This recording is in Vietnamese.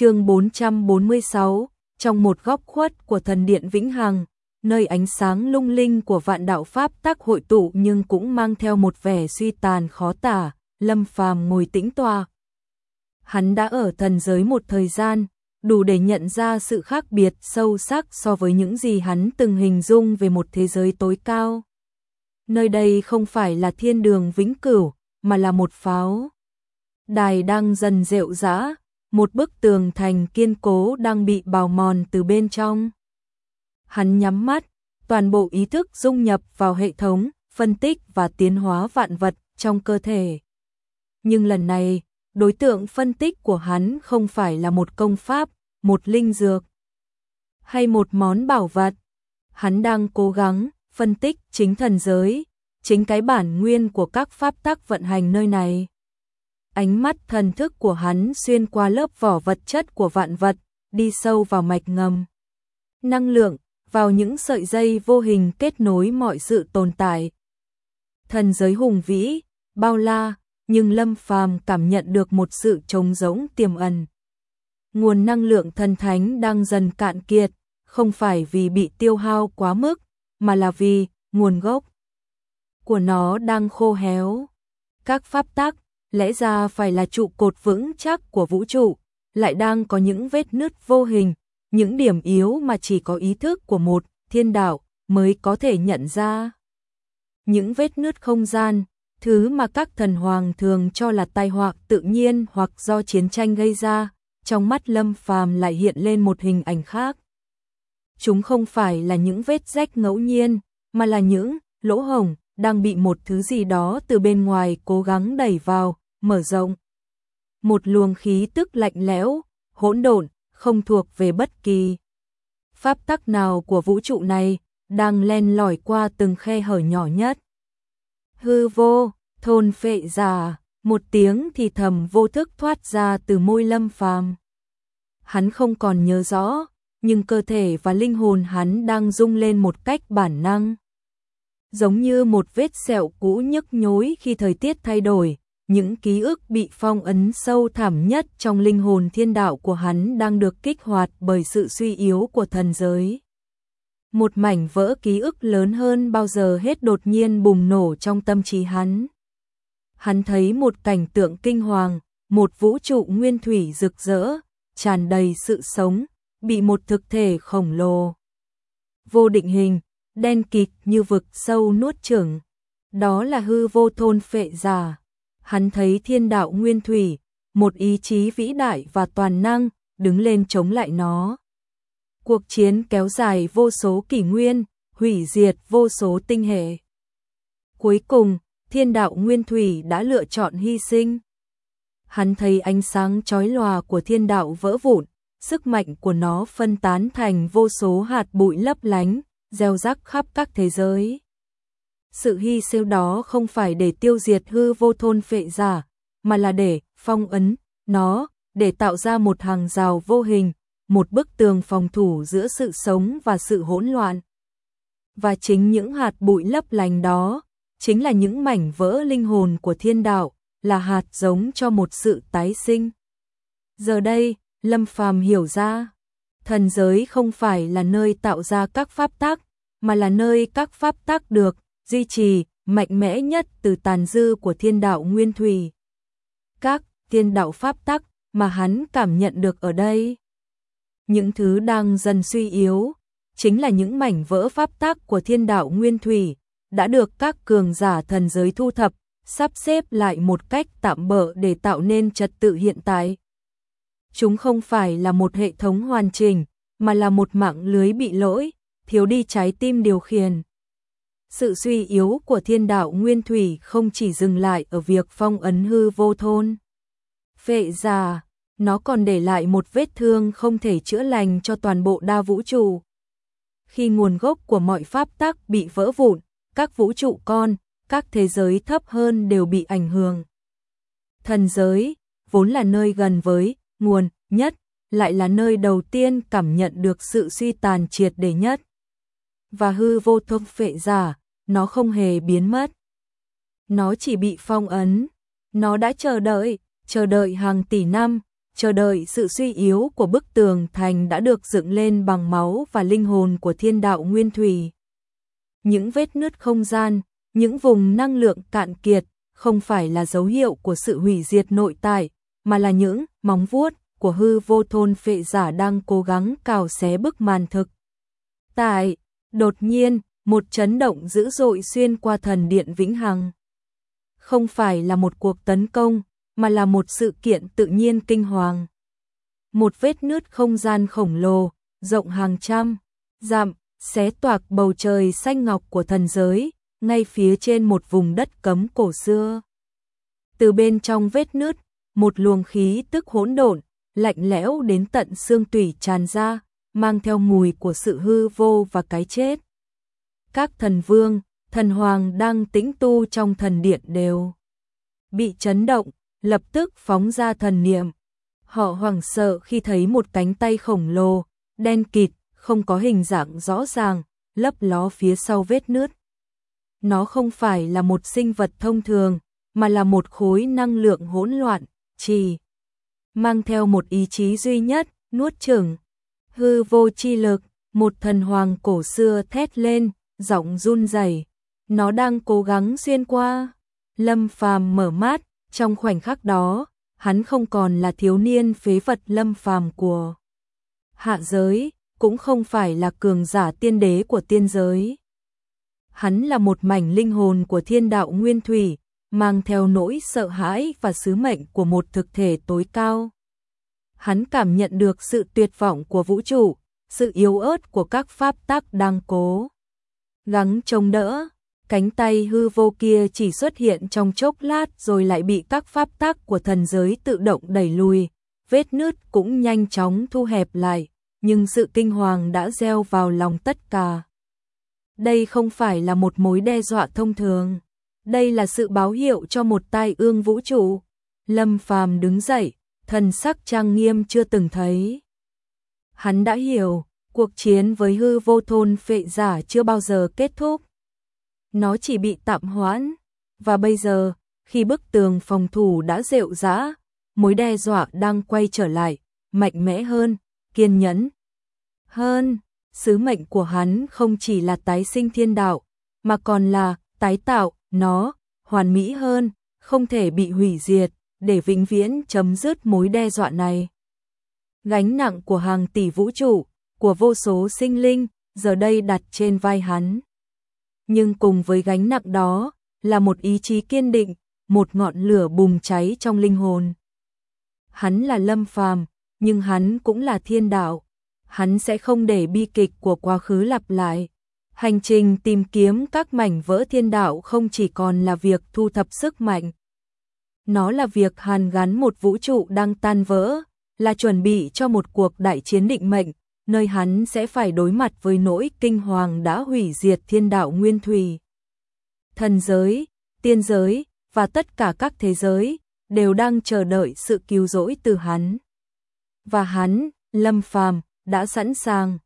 chương 446, trong một góc khuất của thần điện Vĩnh Hằng, nơi ánh sáng lung linh của vạn đạo Pháp tác hội tụ nhưng cũng mang theo một vẻ suy tàn khó tả, lâm phàm ngồi tĩnh tòa. Hắn đã ở thần giới một thời gian, đủ để nhận ra sự khác biệt sâu sắc so với những gì hắn từng hình dung về một thế giới tối cao. Nơi đây không phải là thiên đường vĩnh cửu, mà là một pháo. Đài đang dần rệu rã, một bức tường thành kiên cố đang bị bào mòn từ bên trong. Hắn nhắm mắt, toàn bộ ý thức dung nhập vào hệ thống, phân tích và tiến hóa vạn vật trong cơ thể. Nhưng lần này, đối tượng phân tích của hắn không phải là một công pháp, một linh dược, hay một món bảo vật. Hắn đang cố gắng phân tích chính thần giới, chính cái bản nguyên của các pháp tắc vận hành nơi này. Ánh mắt thần thức của hắn xuyên qua lớp vỏ vật chất của vạn vật, đi sâu vào mạch ngầm. Năng lượng, vào những sợi dây vô hình kết nối mọi sự tồn tại. Thần giới hùng vĩ, bao la, nhưng Lâm Phàm cảm nhận được một sự trống rỗng tiềm ẩn. Nguồn năng lượng thần thánh đang dần cạn kiệt, không phải vì bị tiêu hao quá mức, mà là vì nguồn gốc của nó đang khô héo. Các pháp tắc, lẽ ra phải là trụ cột vững chắc của vũ trụ, lại đang có những vết nứt vô hình, những điểm yếu mà chỉ có ý thức của một thiên đạo mới có thể nhận ra. Những vết nứt không gian, thứ mà các thần hoàng thường cho là tai họa tự nhiên hoặc do chiến tranh gây ra, trong mắt Lâm Phàm lại hiện lên một hình ảnh khác. Chúng không phải là những vết rách ngẫu nhiên, mà là những lỗ hổng đang bị một thứ gì đó từ bên ngoài cố gắng đẩy vào, mở rộng. Một luồng khí tức lạnh lẽo, hỗn độn, không thuộc về bất kỳ pháp tắc nào của vũ trụ này, đang len lỏi qua từng khe hở nhỏ nhất. Hư vô, thôn phệ già, một tiếng thì thầm vô thức thoát ra từ môi lâm phàm. Hắn không còn nhớ rõ, nhưng cơ thể và linh hồn hắn đang rung lên một cách bản năng. Giống như một vết sẹo cũ nhức nhối khi thời tiết thay đổi, những ký ức bị phong ấn sâu thẳm nhất trong linh hồn thiên đạo của hắn đang được kích hoạt bởi sự suy yếu của thần giới. Một mảnh vỡ ký ức lớn hơn bao giờ hết đột nhiên bùng nổ trong tâm trí hắn. Hắn thấy một cảnh tượng kinh hoàng, một vũ trụ nguyên thủy rực rỡ, tràn đầy sự sống, bị một thực thể khổng lồ. Vô định hình, đen kịt như vực sâu nuốt chửng. Đó là hư vô thôn phệ giả hắn thấy thiên đạo nguyên thủy, một ý chí vĩ đại và toàn năng, đứng lên chống lại nó. Cuộc chiến kéo dài vô số kỷ nguyên, hủy diệt vô số tinh hệ. Cuối cùng, thiên đạo nguyên thủy đã lựa chọn hy sinh. Hắn thấy ánh sáng chói lòa của thiên đạo vỡ vụn, sức mạnh của nó phân tán thành vô số hạt bụi lấp lánh, gieo rắc khắp các thế giới. Sự hy sinh đó không phải để tiêu diệt hư vô thôn phệ giả, mà là để phong ấn nó, để tạo ra một hàng rào vô hình, một bức tường phòng thủ giữa sự sống và sự hỗn loạn. Và chính những hạt bụi lấp lánh đó, chính là những mảnh vỡ linh hồn của thiên đạo, là hạt giống cho một sự tái sinh. Giờ đây, Lâm Phàm hiểu ra, thần giới không phải là nơi tạo ra các pháp tác mà là nơi các pháp tác được duy trì mạnh mẽ nhất từ tàn dư của thiên đạo nguyên thủy. Các thiên đạo pháp tắc mà hắn cảm nhận được ở đây. Những thứ đang dần suy yếu, chính là những mảnh vỡ pháp tắc của thiên đạo nguyên thủy, đã được các cường giả thần giới thu thập, sắp xếp lại một cách tạm bỡ để tạo nên trật tự hiện tại. Chúng không phải là một hệ thống hoàn chỉnh, mà là một mạng lưới bị lỗi, thiếu đi trái tim điều khiển. Sự suy yếu của thiên đạo nguyên thủy không chỉ dừng lại ở việc phong ấn hư vô thôn. Phệ già, nó còn để lại một vết thương không thể chữa lành cho toàn bộ đa vũ trụ. Khi nguồn gốc của mọi pháp tắc bị vỡ vụn, các vũ trụ con, các thế giới thấp hơn đều bị ảnh hưởng. Thần giới, vốn là nơi gần với nguồn nhất, lại là nơi đầu tiên cảm nhận được sự suy tàn triệt để nhất. Và hư vô thông phệ giả, nó không hề biến mất. Nó chỉ bị phong ấn, nó đã chờ đợi, chờ đợi hàng tỷ năm, chờ đợi sự suy yếu của bức tường thành đã được dựng lên bằng máu và linh hồn của thiên đạo nguyên thủy. Những vết nứt không gian, những vùng năng lượng cạn kiệt, không phải là dấu hiệu của sự hủy diệt nội tại, mà là những móng vuốt của hư vô thôn phệ giả đang cố gắng cào xé bức màn thực. Tại, đột nhiên, một chấn động dữ dội xuyên qua thần điện vĩnh hằng. Không phải là một cuộc tấn công, mà là một sự kiện tự nhiên kinh hoàng. Một vết nứt không gian khổng lồ, rộng hàng trăm, dặm, xé toạc bầu trời xanh ngọc của thần giới, ngay phía trên một vùng đất cấm cổ xưa. Từ bên trong vết nứt, một luồng khí tức hỗn độn, lạnh lẽo đến tận xương tủy tràn ra, mang theo mùi của sự hư vô và cái chết. Các thần vương, thần hoàng đang tĩnh tu trong thần điện đều bị chấn động, lập tức phóng ra thần niệm. Họ hoảng sợ khi thấy một cánh tay khổng lồ, đen kịt, không có hình dạng rõ ràng, lấp ló phía sau vết nứt. Nó không phải là một sinh vật thông thường, mà là một khối năng lượng hỗn loạn, chỉ mang theo một ý chí duy nhất, nuốt chửng. Hư vô chi lực, một thần hoàng cổ xưa thét lên, giọng run rẩy, nó đang cố gắng xuyên qua. Lâm Phàm mở mắt, trong khoảnh khắc đó, hắn không còn là thiếu niên phế vật lâm phàm của hạ giới, cũng không phải là cường giả tiên đế của tiên giới. Hắn là một mảnh linh hồn của thiên đạo nguyên thủy, mang theo nỗi sợ hãi và sứ mệnh của một thực thể tối cao. Hắn cảm nhận được sự tuyệt vọng của vũ trụ, sự yếu ớt của các pháp tắc đang cố gắng chống đỡ. Cánh tay hư vô kia chỉ xuất hiện trong chốc lát rồi lại bị các pháp tác của thần giới tự động đẩy lùi, vết nứt cũng nhanh chóng thu hẹp lại, nhưng sự kinh hoàng đã gieo vào lòng tất cả. Đây không phải là một mối đe dọa thông thường, đây là sự báo hiệu cho một tai ương vũ trụ. Lâm Phàm đứng dậy, thần sắc trang nghiêm chưa từng thấy. Hắn đã hiểu, cuộc chiến với hư vô thôn phệ giả chưa bao giờ kết thúc nó chỉ bị tạm hoãn. Và bây giờ, khi bức tường phòng thủ đã rệu rã, mối đe dọa đang quay trở lại, mạnh mẽ hơn, kiên nhẫn hơn. Sứ mệnh của hắn không chỉ là tái sinh thiên đạo, mà còn là tái tạo nó, hoàn mỹ hơn, không thể bị hủy diệt, để vĩnh viễn chấm dứt mối đe dọa này. Gánh nặng của hàng tỷ vũ trụ, của vô số sinh linh, giờ đây đặt trên vai hắn nhưng cùng với gánh nặng đó là một ý chí kiên định, một ngọn lửa bùng cháy trong linh hồn. Hắn là Lâm Phàm, nhưng hắn cũng là thiên đạo. Hắn sẽ không để bi kịch của quá khứ lặp lại. Hành trình tìm kiếm các mảnh vỡ thiên đạo không chỉ còn là việc thu thập sức mạnh. Nó là việc hàn gắn một vũ trụ đang tan vỡ, là chuẩn bị cho một cuộc đại chiến định mệnh, nơi hắn sẽ phải đối mặt với nỗi kinh hoàng đã hủy diệt thiên đạo nguyên thủy. Thần giới, tiên giới và tất cả các thế giới đều đang chờ đợi sự cứu rỗi từ hắn. Và hắn, Lâm Phàm đã sẵn sàng